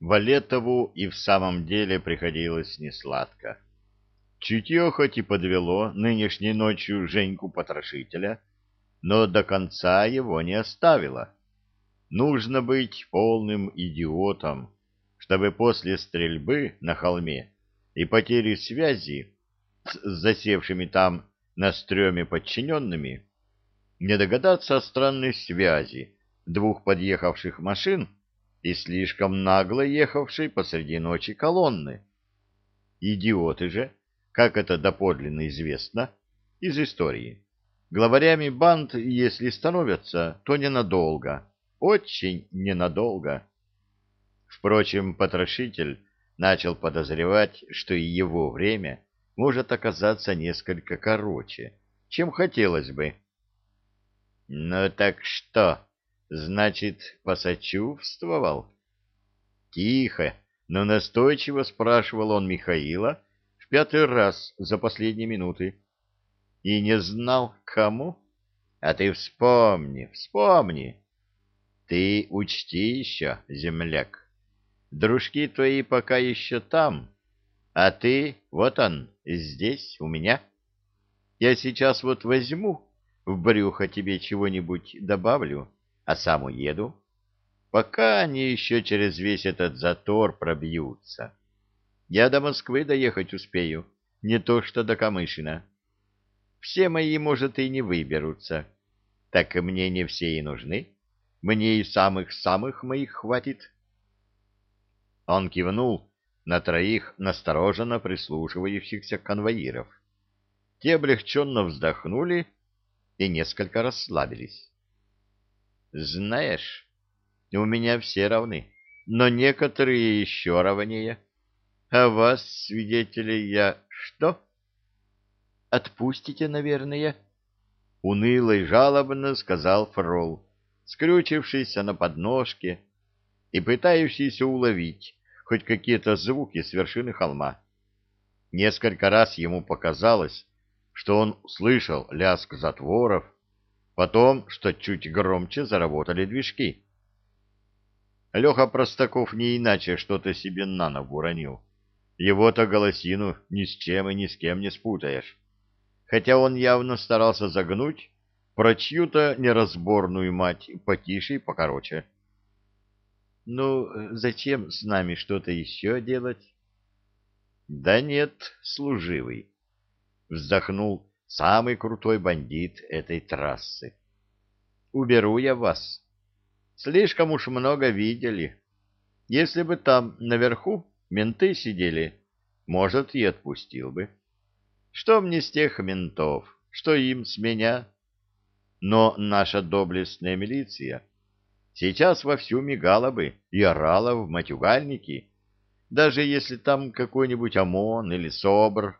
Валетову и в самом деле приходилось несладко. Чутье хоть и подвело нынешней ночью Женьку-потрошителя, но до конца его не оставило. Нужно быть полным идиотом, чтобы после стрельбы на холме и потери связи с засевшими там на стреме подчиненными не догадаться о странной связи двух подъехавших машин и слишком нагло ехавшей посреди ночи колонны. Идиоты же, как это доподлинно известно из истории, главарями банд, если становятся, то ненадолго, очень ненадолго. Впрочем, потрошитель начал подозревать, что и его время может оказаться несколько короче, чем хотелось бы. — Ну так что, значит, посочувствовал? Тихо, но настойчиво спрашивал он Михаила в пятый раз за последние минуты. И не знал, кому? А ты вспомни, вспомни. Ты учти еще, земляк. Дружки твои пока еще там, а ты, вот он, здесь, у меня. Я сейчас вот возьму, в брюхо тебе чего-нибудь добавлю, а сам уеду, пока они еще через весь этот затор пробьются. Я до Москвы доехать успею, не то что до Камышина. Все мои, может, и не выберутся. Так и мне не все и нужны. Мне и самых-самых моих хватит. Он кивнул на троих настороженно прислушивающихся конвоиров. Те облегченно вздохнули и несколько расслабились. «Знаешь, у меня все равны, но некоторые еще равнее. А вас, свидетелей, я что?» «Отпустите, наверное?» Уныло и жалобно сказал Фрол, скрючившийся на подножке и пытающийся уловить хоть какие-то звуки с вершины холма. Несколько раз ему показалось, что он слышал лязг затворов, потом, что чуть громче заработали движки. Леха Простаков не иначе что-то себе на ногу уронил. Его-то голосину ни с чем и ни с кем не спутаешь. Хотя он явно старался загнуть про чью-то неразборную мать потише и покороче. Ну, зачем с нами что-то еще делать? Да нет, служивый, вздохнул самый крутой бандит этой трассы. Уберу я вас. Слишком уж много видели. Если бы там наверху менты сидели, может, и отпустил бы. Что мне с тех ментов, что им с меня? Но наша доблестная милиция сейчас вовсю мигала бы и орала в матюгальники, даже если там какой-нибудь ОМОН или СОБР.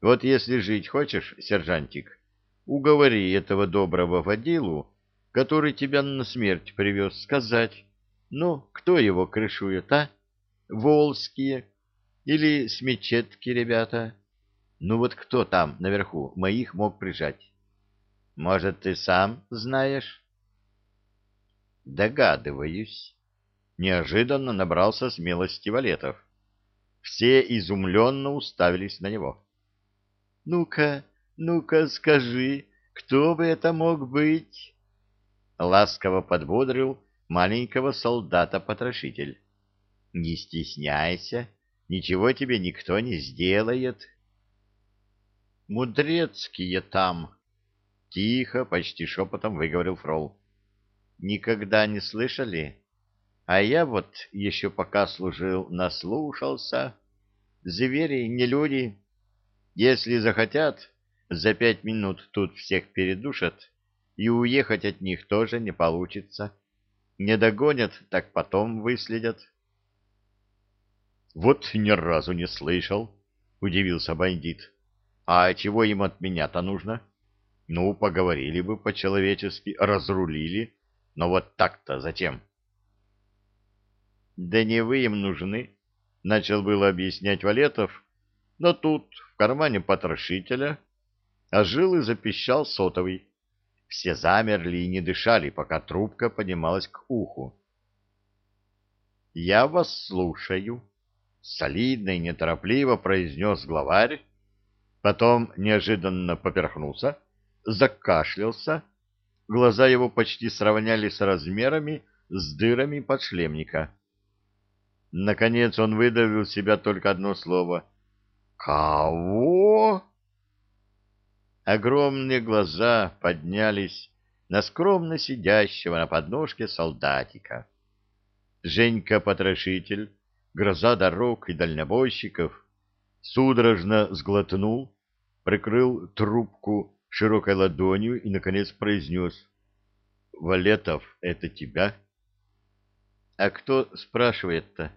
Вот если жить хочешь, сержантик, уговори этого доброго водилу, который тебя на смерть привез, сказать, ну, кто его крышует, а? Волжские или с мечетки ребята? Ну вот кто там наверху моих мог прижать? Может, ты сам знаешь? Догадываюсь. Неожиданно набрался смелости Валетов. Все изумленно уставились на него. «Ну-ка, ну-ка, скажи, кто бы это мог быть?» Ласково подбодрил маленького солдата-потрошитель. «Не стесняйся, ничего тебе никто не сделает». «Мудрецкие там!» — тихо, почти шепотом выговорил Фрол. Никогда не слышали? А я вот еще пока служил, наслушался. Звери не люди. Если захотят, за пять минут тут всех передушат, и уехать от них тоже не получится. Не догонят, так потом выследят. Вот ни разу не слышал, удивился бандит. А чего им от меня-то нужно? Ну, поговорили бы по-человечески, разрулили, но вот так-то зачем? Да не вы им нужны, начал было объяснять Валетов, но тут в кармане потрошителя ожил и запищал сотовый. Все замерли и не дышали, пока трубка поднималась к уху. я вас слушаю, — солидно и неторопливо произнес главарь, потом неожиданно поперхнулся, закашлялся, глаза его почти сравнялись размерами с дырами подшлемника. Наконец он выдавил себя только одно слово. «Кого?» Огромные глаза поднялись на скромно сидящего на подножке солдатика. Женька-потрошитель, гроза дорог и дальнобойщиков, судорожно сглотнул, прикрыл трубку широкой ладонью и, наконец, произнес. — Валетов, это тебя? — А кто спрашивает-то?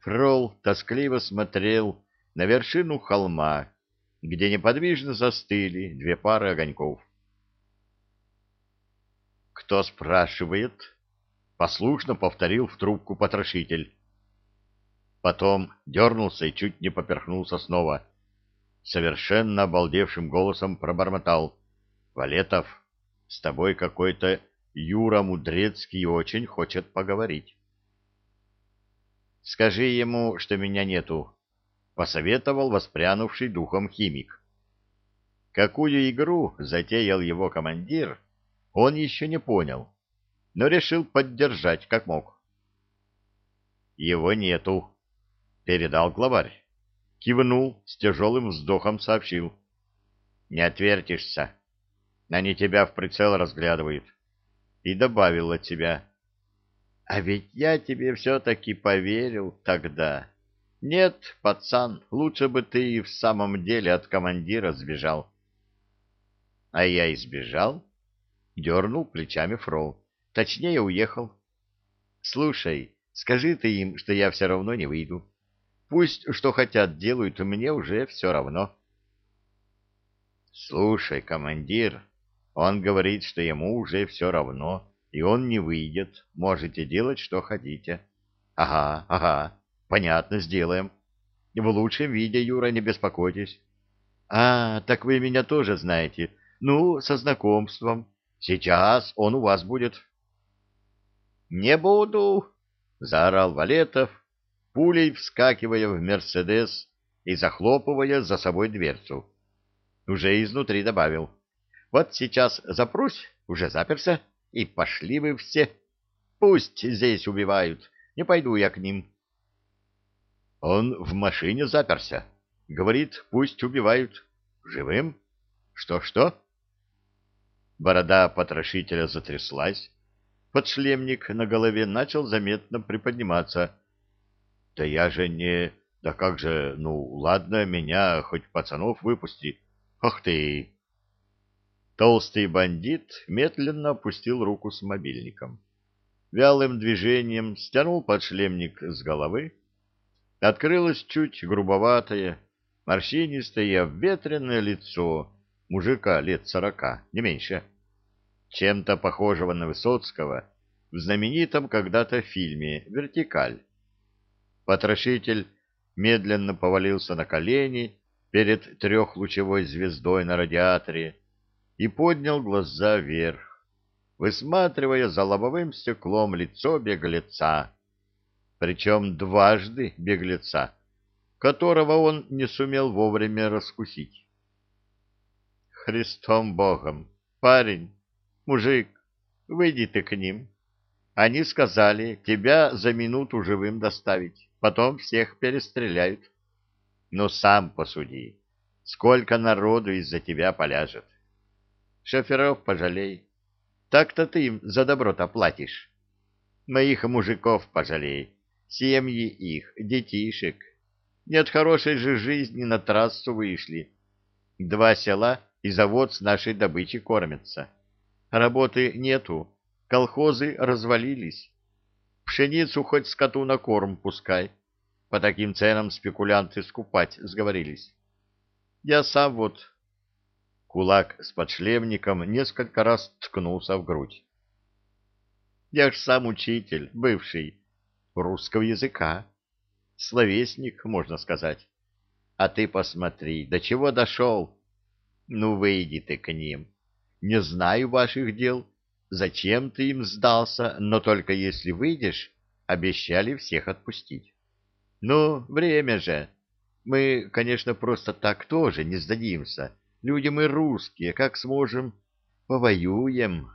Фрол тоскливо смотрел на вершину холма, где неподвижно застыли две пары огоньков. «Кто спрашивает?» — послушно повторил в трубку потрошитель. Потом дернулся и чуть не поперхнулся снова. Совершенно обалдевшим голосом пробормотал. «Валетов, с тобой какой-то Юра Мудрецкий очень хочет поговорить». «Скажи ему, что меня нету», — посоветовал воспрянувший духом химик. Какую игру затеял его командир, он еще не понял, но решил поддержать как мог. «Его нету», — передал главарь. Кивнул, с тяжелым вздохом сообщил. «Не отвертишься. Они тебя в прицел разглядывают». И добавил от себя. «А ведь я тебе все-таки поверил тогда. Нет, пацан, лучше бы ты и в самом деле от командира сбежал». «А я избежал?» Дернул плечами Фрол. Точнее, уехал. Слушай, скажи ты им, что я все равно не выйду. Пусть что хотят делают, мне уже все равно. Слушай, командир, он говорит, что ему уже все равно, и он не выйдет. Можете делать, что хотите. Ага, ага, понятно, сделаем. В лучшем виде, Юра, не беспокойтесь. А, так вы меня тоже знаете. Ну, со знакомством. Сейчас он у вас будет. — Не буду! — заорал Валетов, пулей вскакивая в «Мерседес» и захлопывая за собой дверцу. Уже изнутри добавил. — Вот сейчас запрусь, уже заперся, и пошли вы все. Пусть здесь убивают, не пойду я к ним. Он в машине заперся. Говорит, пусть убивают. Живым? Что-что? Борода потрошителя затряслась. Подшлемник на голове начал заметно приподниматься. — Да я же не... Да как же... Ну, ладно, меня хоть пацанов выпусти. Ах ты! Толстый бандит медленно опустил руку с мобильником. Вялым движением стянул подшлемник с головы. Открылось чуть грубоватое, морщинистое и обветренное лицо мужика лет сорока, не меньше, чем-то похожего на Высоцкого в знаменитом когда-то фильме «Вертикаль». Потрошитель медленно повалился на колени перед трехлучевой звездой на радиаторе и поднял глаза вверх, высматривая за лобовым стеклом лицо беглеца, причем дважды беглеца, которого он не сумел вовремя раскусить. Христом Богом, парень, мужик, выйди ты к ним. Они сказали, тебя за минуту живым доставить, потом всех перестреляют. Но сам посуди, сколько народу из-за тебя поляжет. Шоферов пожалей. Так-то ты им за добро-то платишь. Моих мужиков пожалей, семьи их, детишек. Нет хорошей же жизни на трассу вышли. Два села и завод с нашей добычей кормятся. Работы нету, колхозы развалились. Пшеницу хоть скоту на корм пускай. По таким ценам спекулянты скупать сговорились. Я сам вот... Кулак с подшлемником несколько раз ткнулся в грудь. Я ж сам учитель, бывший, русского языка. Словесник, можно сказать. А ты посмотри, до чего дошел. Ну, выйди ты к ним. Не знаю ваших дел, зачем ты им сдался, но только если выйдешь, обещали всех отпустить. Ну, время же. Мы, конечно, просто так тоже не сдадимся. Люди мы русские, как сможем, повоюем.